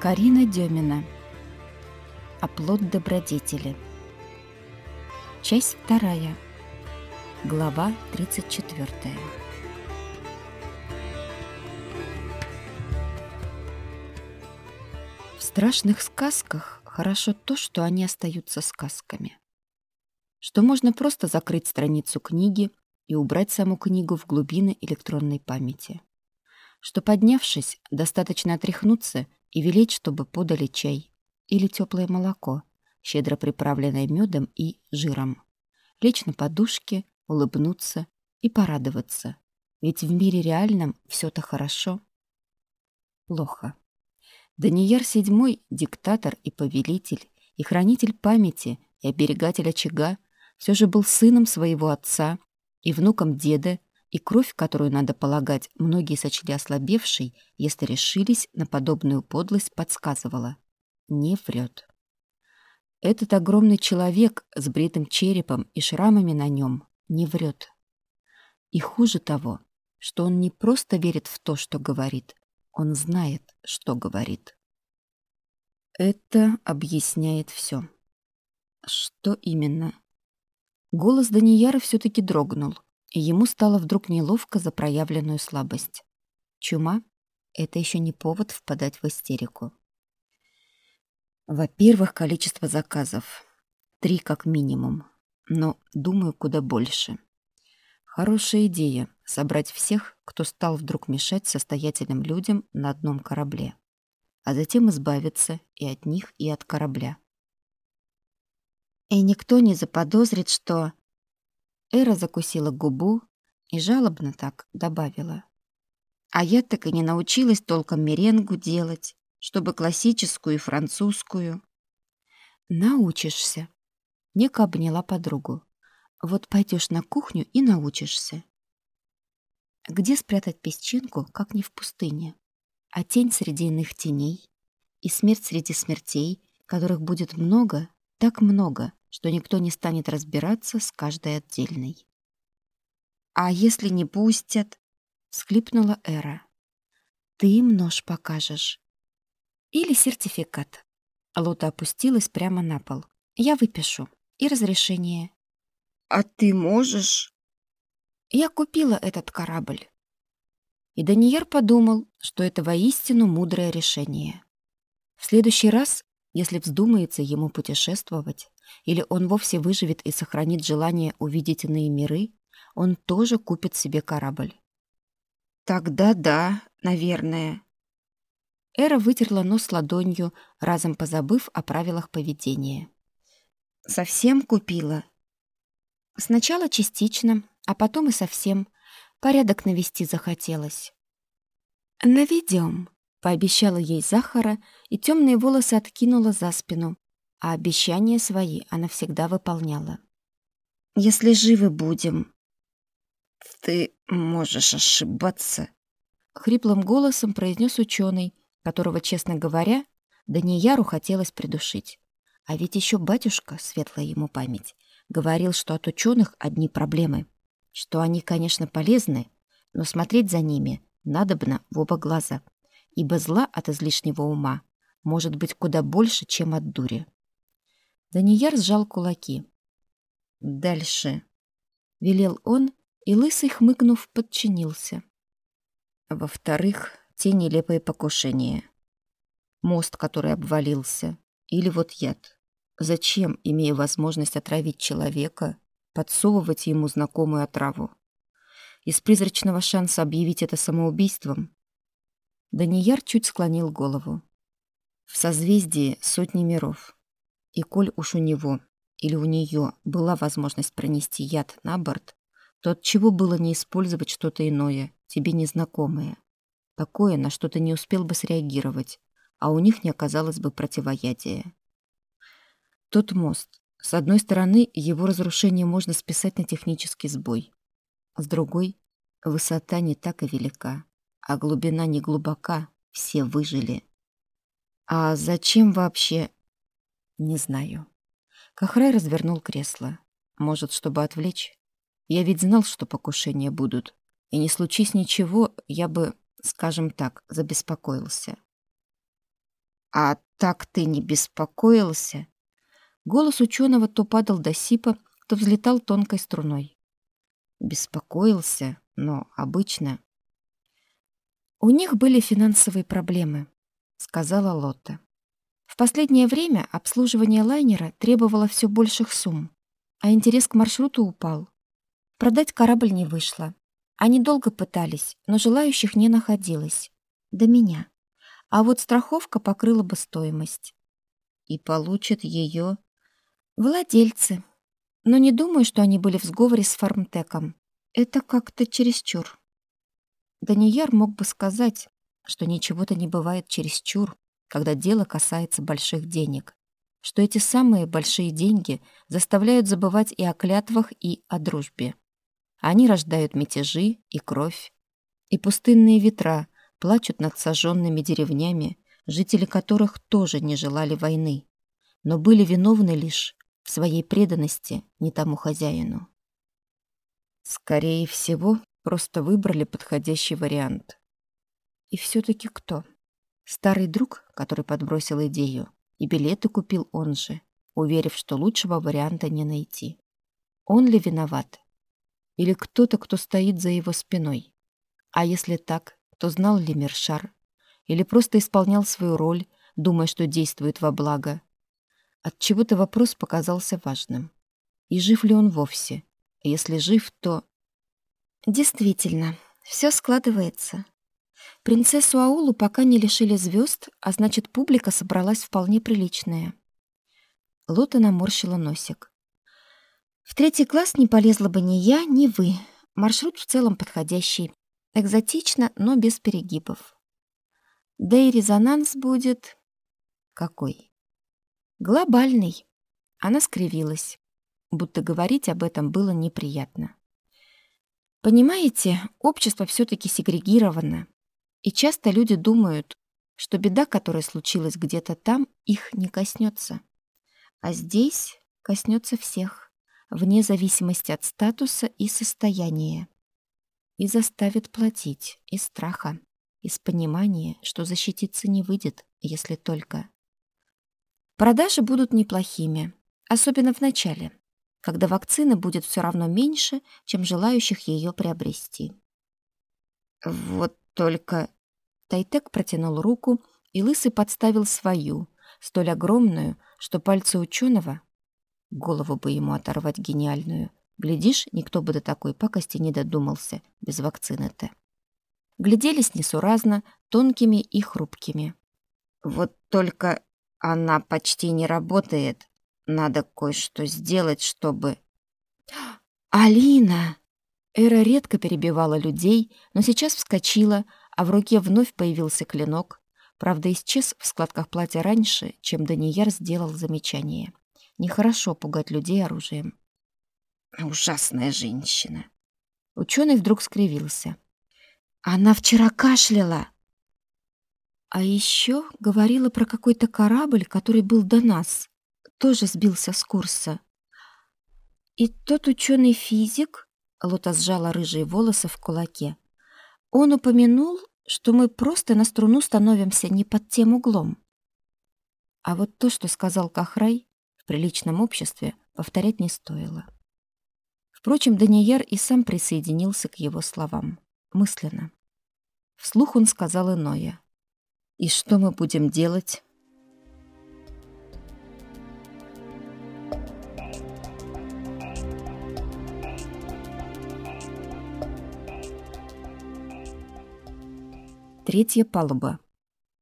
Карина Демина. Оплот добродетели. Часть вторая. Глава 34. В страшных сказках хорошо то, что они остаются сказками. Что можно просто закрыть страницу книги и убрать саму книгу в глубины электронной памяти. Что, поднявшись, достаточно отряхнуться – и велеть, чтобы подали чай или теплое молоко, щедро приправленное медом и жиром. Лечь на подушке, улыбнуться и порадоваться. Ведь в мире реальном все-то хорошо. Плохо. Данияр седьмой, диктатор и повелитель, и хранитель памяти, и оберегатель очага, все же был сыном своего отца и внуком деда, и кровь, которую, надо полагать, многие сочли ослабевшей, если решились на подобную подлость, подсказывала. Не врет. Этот огромный человек с бритым черепом и шрамами на нем не врет. И хуже того, что он не просто верит в то, что говорит, он знает, что говорит. Это объясняет все. Что именно? Голос Данияра все-таки дрогнул — и ему стало вдруг неловко за проявленную слабость. Чума — это еще не повод впадать в истерику. Во-первых, количество заказов. Три как минимум. Но, думаю, куда больше. Хорошая идея — собрать всех, кто стал вдруг мешать состоятельным людям на одном корабле. А затем избавиться и от них, и от корабля. И никто не заподозрит, что Эра закусила губу и жалобно так добавила. А я так и не научилась толком меренгу делать, чтобы классическую и французскую. Научишься. Нека обняла подругу. Вот пойдешь на кухню и научишься. Где спрятать песчинку, как не в пустыне? А тень среди иных теней? И смерть среди смертей, которых будет много, так много, что никто не станет разбираться с каждой отдельной. «А если не пустят?» — схлипнула Эра. «Ты им нож покажешь. Или сертификат». Лота опустилась прямо на пол. «Я выпишу. И разрешение». «А ты можешь?» «Я купила этот корабль». И Даниер подумал, что это воистину мудрое решение. В следующий раз, если вздумается ему путешествовать, или он вовсе выживет и сохранит желание увидеть иные миры, он тоже купит себе корабль. Тогда да, наверное. Эра вытерла нос ладонью, разом позабыв о правилах поведения. Совсем купила? Сначала частично, а потом и совсем. Порядок навести захотелось. «Наведем», — пообещала ей Захара, и темные волосы откинула за спину, а обещания свои она всегда выполняла. «Если живы будем...» «Ты можешь ошибаться», — хриплым голосом произнес ученый, которого, честно говоря, Данияру хотелось придушить. А ведь еще батюшка, светлая ему память, говорил, что от ученых одни проблемы, что они, конечно, полезны, но смотреть за ними надобно в оба глаза, ибо зла от излишнего ума может быть куда больше, чем от дури. Данияр сжал кулаки. «Дальше», — велел он, и лысый, хмыкнув, подчинился. Во-вторых, те нелепые покушения. Мост, который обвалился. Или вот яд. Зачем, имея возможность отравить человека, подсовывать ему знакомую отраву? Из призрачного шанса объявить это самоубийством? Данияр чуть склонил голову. В созвездии сотни миров. И коль уж у него или у нее была возможность пронести яд на борт, то от чего было не использовать что-то иное, тебе незнакомое? Такое, на что ты не успел бы среагировать, а у них не оказалось бы противоядия. Тот мост. С одной стороны, его разрушение можно списать на технический сбой. С другой, высота не так и велика, а глубина не глубока, все выжили. А зачем вообще не знаю. Кахрай развернул кресло. Может, чтобы отвлечь? Я ведь знал, что покушения будут. И не случись ничего, я бы, скажем так, забеспокоился. А так ты не беспокоился? Голос ученого то падал до сипа, то взлетал тонкой струной. Беспокоился, но обычно... У них были финансовые проблемы, сказала Лотта. Последнее время обслуживание лайнера требовало все больших сумм, а интерес к маршруту упал. Продать корабль не вышло. Они долго пытались, но желающих не находилось. До меня. А вот страховка покрыла бы стоимость. И получат ее владельцы. Но не думаю, что они были в сговоре с фармтеком. Это как-то чересчур. Данияр мог бы сказать, что ничего-то не бывает чересчур, когда дело касается больших денег, что эти самые большие деньги заставляют забывать и о клятвах, и о дружбе. Они рождают мятежи и кровь, и пустынные ветра плачут над сожженными деревнями, жители которых тоже не желали войны, но были виновны лишь в своей преданности не тому хозяину. Скорее всего, просто выбрали подходящий вариант. И все таки кто? Старый друг, который подбросил идею, и билеты купил он же, уверив, что лучшего варианта не найти. Он ли виноват? Или кто-то, кто стоит за его спиной? А если так, то знал ли Мершар? Или просто исполнял свою роль, думая, что действует во благо? От чего то вопрос показался важным. И жив ли он вовсе? Если жив, то... Действительно, все складывается. Принцессу Аулу пока не лишили звезд, а значит, публика собралась вполне приличная. Лота наморщила носик. В третий класс не полезла бы ни я, ни вы. Маршрут в целом подходящий. Экзотично, но без перегибов. Да и резонанс будет... Какой? Глобальный. Она скривилась, будто говорить об этом было неприятно. Понимаете, общество все таки сегрегировано. И часто люди думают, что беда, которая случилась где-то там, их не коснется. А здесь коснется всех, вне зависимости от статуса и состояния. И заставит платить из страха, из понимания, что защититься не выйдет, если только... Продажи будут неплохими, особенно в начале, когда вакцины будет все равно меньше, чем желающих ее приобрести. Вот только Тайтек протянул руку, и Лысый подставил свою, столь огромную, что пальцы ученого голову бы ему оторвать гениальную. Глядишь, никто бы до такой пакости не додумался без вакцины-то. Гляделись несуразно, тонкими и хрупкими. Вот только она почти не работает. Надо кое-что сделать, чтобы... «Алина!» Эра редко перебивала людей, но сейчас вскочила, а в руке вновь появился клинок. Правда, исчез в складках платья раньше, чем Данияр сделал замечание. Нехорошо пугать людей оружием. Ужасная женщина. Ученый вдруг скривился. Она вчера кашляла. А еще говорила про какой-то корабль, который был до нас. Тоже сбился с курса. И тот ученый физик Лота сжала рыжие волосы в кулаке. Он упомянул, что мы просто на струну становимся не под тем углом. А вот то, что сказал Кахрай, в приличном обществе повторять не стоило. Впрочем, Данияр и сам присоединился к его словам. Мысленно. Вслух он сказал иное. «И что мы будем делать?» Третья палуба.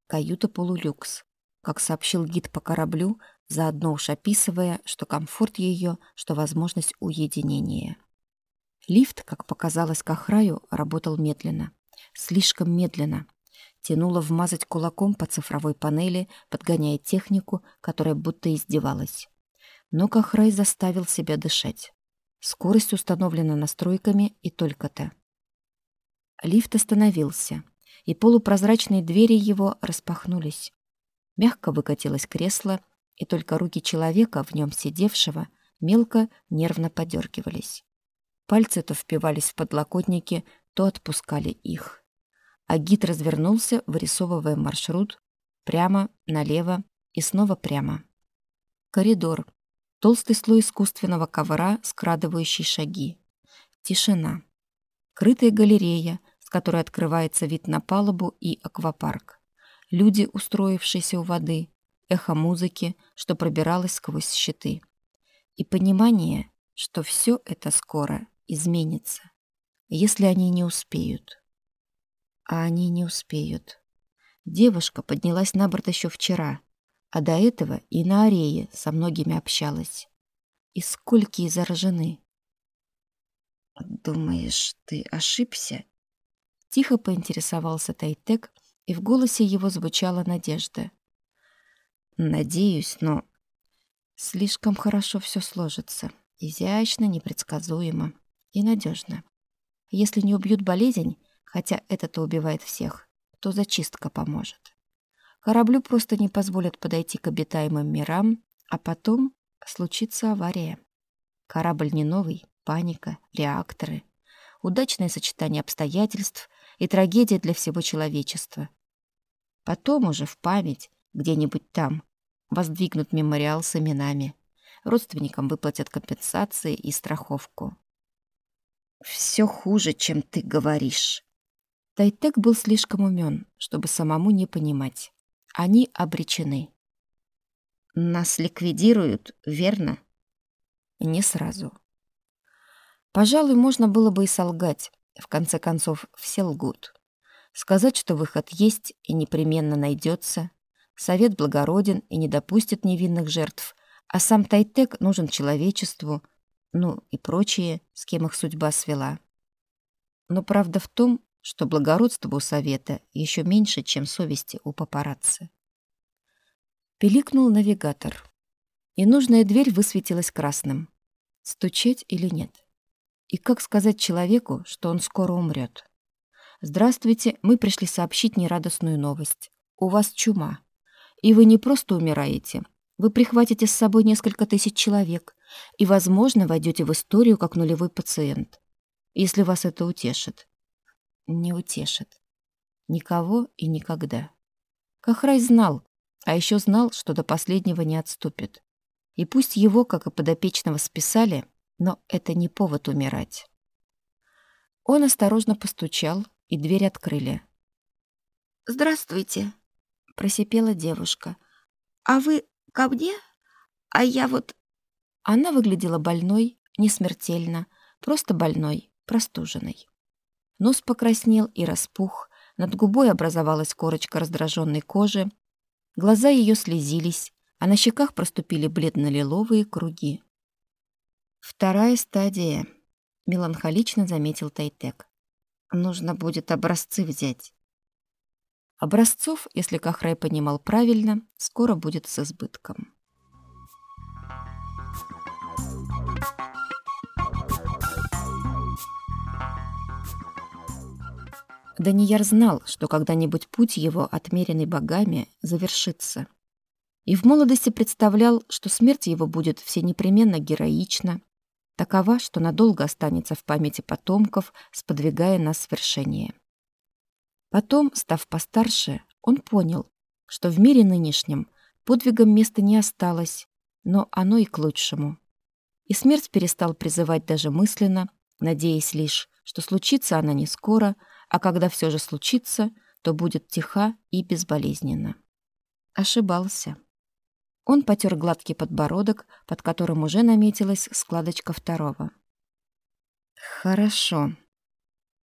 Каюта полулюкс. Как сообщил гид по кораблю, заодно уж описывая, что комфорт ее, что возможность уединения. Лифт, как показалось Кахраю, работал медленно. Слишком медленно. Тянуло вмазать кулаком по цифровой панели, подгоняя технику, которая будто издевалась. Но Кахрай заставил себя дышать. Скорость установлена настройками и только-то. Лифт остановился и полупрозрачные двери его распахнулись. Мягко выкатилось кресло, и только руки человека, в нем сидевшего, мелко, нервно подергивались. Пальцы то впивались в подлокотники, то отпускали их. А гид развернулся, вырисовывая маршрут, Прямо, налево и снова прямо. Коридор. Толстый слой искусственного ковра, скрадывающий шаги. Тишина. Крытая галерея, с которой открывается вид на палубу и аквапарк. Люди, устроившиеся у воды, эхо музыки, что пробиралось сквозь щиты. И понимание, что все это скоро изменится, если они не успеют. А они не успеют. Девушка поднялась на борт еще вчера, а до этого и на арее со многими общалась. И сколькие заражены. «Думаешь, ты ошибся?» Тихо поинтересовался Тайтек, и в голосе его звучала надежда. «Надеюсь, но слишком хорошо все сложится. Изящно, непредсказуемо и надежно. Если не убьют болезнь, хотя это-то убивает всех, то зачистка поможет. Кораблю просто не позволят подойти к обитаемым мирам, а потом случится авария. Корабль не новый, паника, реакторы, удачное сочетание обстоятельств и трагедия для всего человечества. Потом уже в память, где-нибудь там, воздвигнут мемориал с именами. Родственникам выплатят компенсации и страховку. Все хуже, чем ты говоришь. Тайтек был слишком умен, чтобы самому не понимать. Они обречены. Нас ликвидируют, верно? Не сразу. Пожалуй, можно было бы и солгать. В конце концов, все лгут. Сказать, что выход есть и непременно найдется. Совет благороден и не допустит невинных жертв, а сам Тайтек нужен человечеству, ну и прочие, с кем их судьба свела. Но правда в том, что благородство у совета еще меньше, чем совести у папарацци. Пиликнул навигатор, и нужная дверь высветилась красным. Стучать или нет? И как сказать человеку, что он скоро умрет? «Здравствуйте, мы пришли сообщить нерадостную новость. У вас чума. И вы не просто умираете, вы прихватите с собой несколько тысяч человек и, возможно, войдете в историю как нулевой пациент. Если вас это утешит. Не утешит. Никого и никогда. Кахрай знал, а еще знал, что до последнего не отступит. И пусть его, как и подопечного, списали, но это не повод умирать. Он осторожно постучал, и дверь открыли. «Здравствуйте», — просипела девушка. «А вы ко мне? А я вот...» Она выглядела больной, не смертельно, просто больной, простуженной. Нос покраснел и распух, над губой образовалась корочка раздраженной кожи, глаза ее слезились, а на щеках проступили бледно-лиловые круги. «Вторая стадия», — меланхолично заметил Тайтек. «Нужно будет образцы взять». Образцов, если Кахрай понимал правильно, скоро будет с избытком. Данияр знал, что когда-нибудь путь его, отмеренный богами, завершится. И в молодости представлял, что смерть его будет всенепременно героична, такова, что надолго останется в памяти потомков, сподвигая на свершение. Потом, став постарше, он понял, что в мире нынешнем подвигам места не осталось, но оно и к лучшему. И смерть перестал призывать даже мысленно, надеясь лишь, что случится она не скоро, а когда все же случится, то будет тиха и безболезненна. Ошибался. Он потер гладкий подбородок, под которым уже наметилась складочка второго. Хорошо.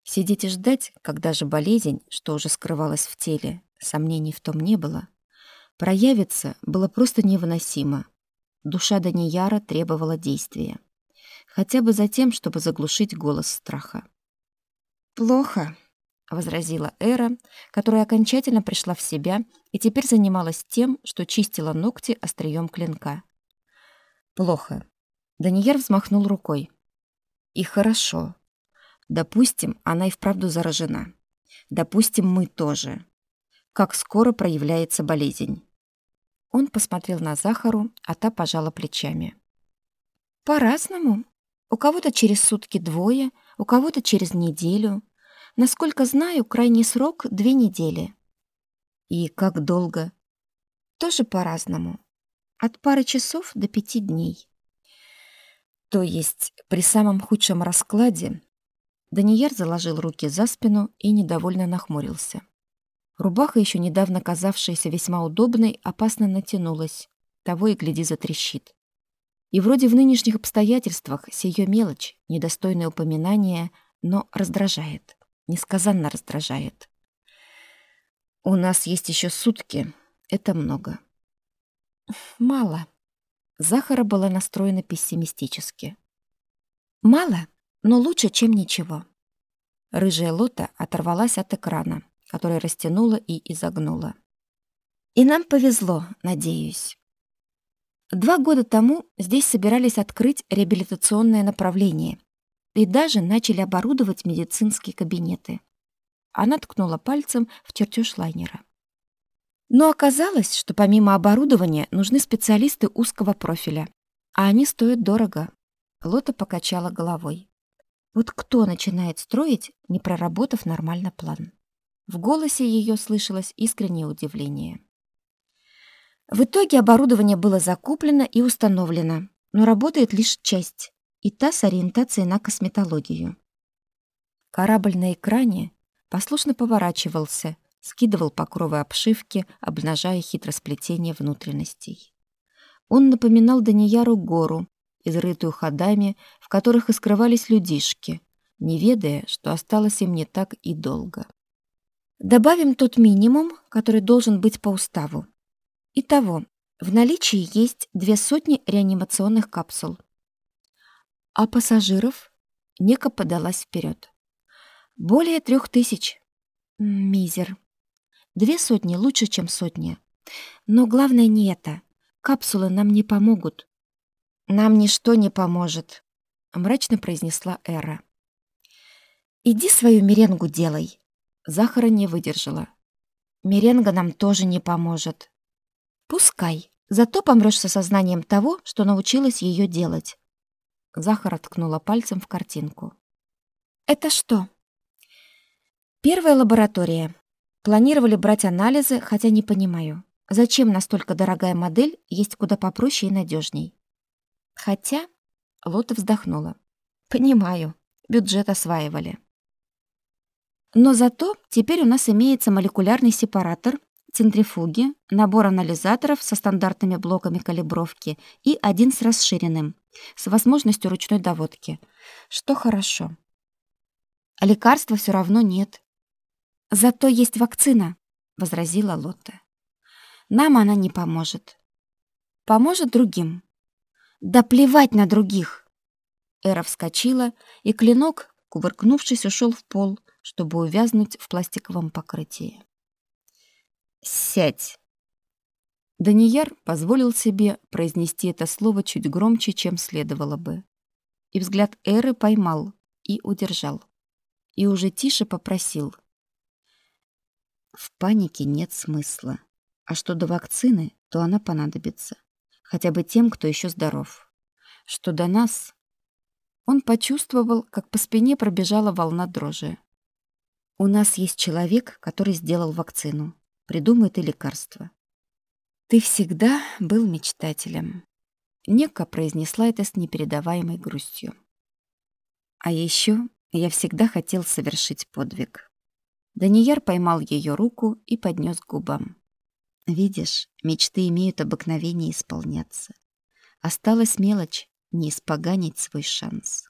Сидеть и ждать, когда же болезнь, что уже скрывалась в теле, сомнений в том не было, проявится, было просто невыносимо. Душа Данияра требовала действия. Хотя бы за тем, чтобы заглушить голос страха. «Плохо», — возразила Эра, которая окончательно пришла в себя и теперь занималась тем, что чистила ногти острием клинка. «Плохо». Данияр взмахнул рукой. «И хорошо. Допустим, она и вправду заражена. Допустим, мы тоже. Как скоро проявляется болезнь?» Он посмотрел на Захару, а та пожала плечами. «По-разному. У кого-то через сутки двое, у кого-то через неделю». Насколько знаю, крайний срок — две недели. И как долго? Тоже по-разному. От пары часов до пяти дней. То есть при самом худшем раскладе Данияр заложил руки за спину и недовольно нахмурился. Рубаха, еще недавно казавшаяся весьма удобной, опасно натянулась. Того и гляди затрещит. И вроде в нынешних обстоятельствах сие мелочь, недостойное упоминание, но раздражает. Несказанно раздражает. У нас есть еще сутки. Это много. Мало. Захара была настроена пессимистически. Мало, но лучше, чем ничего. Рыжая лота оторвалась от экрана, который растянула и изогнула. И нам повезло, надеюсь. Два года тому здесь собирались открыть реабилитационное направление и даже начали оборудовать медицинские кабинеты. Она ткнула пальцем в чертеж лайнера. Но оказалось, что помимо оборудования нужны специалисты узкого профиля, а они стоят дорого. Лота покачала головой. Вот кто начинает строить, не проработав нормально план? В голосе ее слышалось искреннее удивление. В итоге оборудование было закуплено и установлено, но работает лишь часть, и та с ориентацией на косметологию. Корабль на экране послушно поворачивался, скидывал покровы обшивки, обнажая хитросплетение внутренностей. Он напоминал Данияру гору, изрытую ходами, в которых и скрывались людишки, не ведая, что осталось им не так и долго. Добавим тот минимум, который должен быть по уставу. Итого, в наличии есть две сотни реанимационных капсул. А пассажиров? Нека подалась вперед. Более трех тысяч. Мизер. Две сотни лучше, чем сотня. Но главное не это. Капсулы нам не помогут. Нам ничто не поможет, мрачно произнесла Эра. Иди свою меренгу делай. Захара не выдержала. Меренга нам тоже не поможет. Пускай. Зато помрёшь с осознанием того, что научилась её делать. Захар ткнула пальцем в картинку. Это что? Первая лаборатория. Планировали брать анализы, хотя не понимаю, зачем настолько дорогая модель есть куда попроще и надежней. Хотя Лота вздохнула. Понимаю, бюджет осваивали. Но зато теперь у нас имеется молекулярный сепаратор центрифуги, набор анализаторов со стандартными блоками калибровки и один с расширенным, с возможностью ручной доводки. Что хорошо. А лекарства все равно нет. Зато есть вакцина, возразила Лотта. Нам она не поможет. Поможет другим. Да плевать на других. Эра вскочила, и клинок, кувыркнувшись, ушел в пол, чтобы увязнуть в пластиковом покрытии. Сядь. Данияр позволил себе произнести это слово чуть громче, чем следовало бы. И взгляд Эры поймал и удержал. И уже тише попросил. В панике нет смысла. А что до вакцины, то она понадобится. Хотя бы тем, кто еще здоров. Что до нас... Он почувствовал, как по спине пробежала волна дрожи. У нас есть человек, который сделал вакцину придумает и лекарство. Ты всегда был мечтателем. Нека произнесла это с непередаваемой грустью. А еще я всегда хотел совершить подвиг. Данияр поймал ее руку и поднес к губам. Видишь, мечты имеют обыкновение исполняться. Осталась мелочь — не испоганить свой шанс.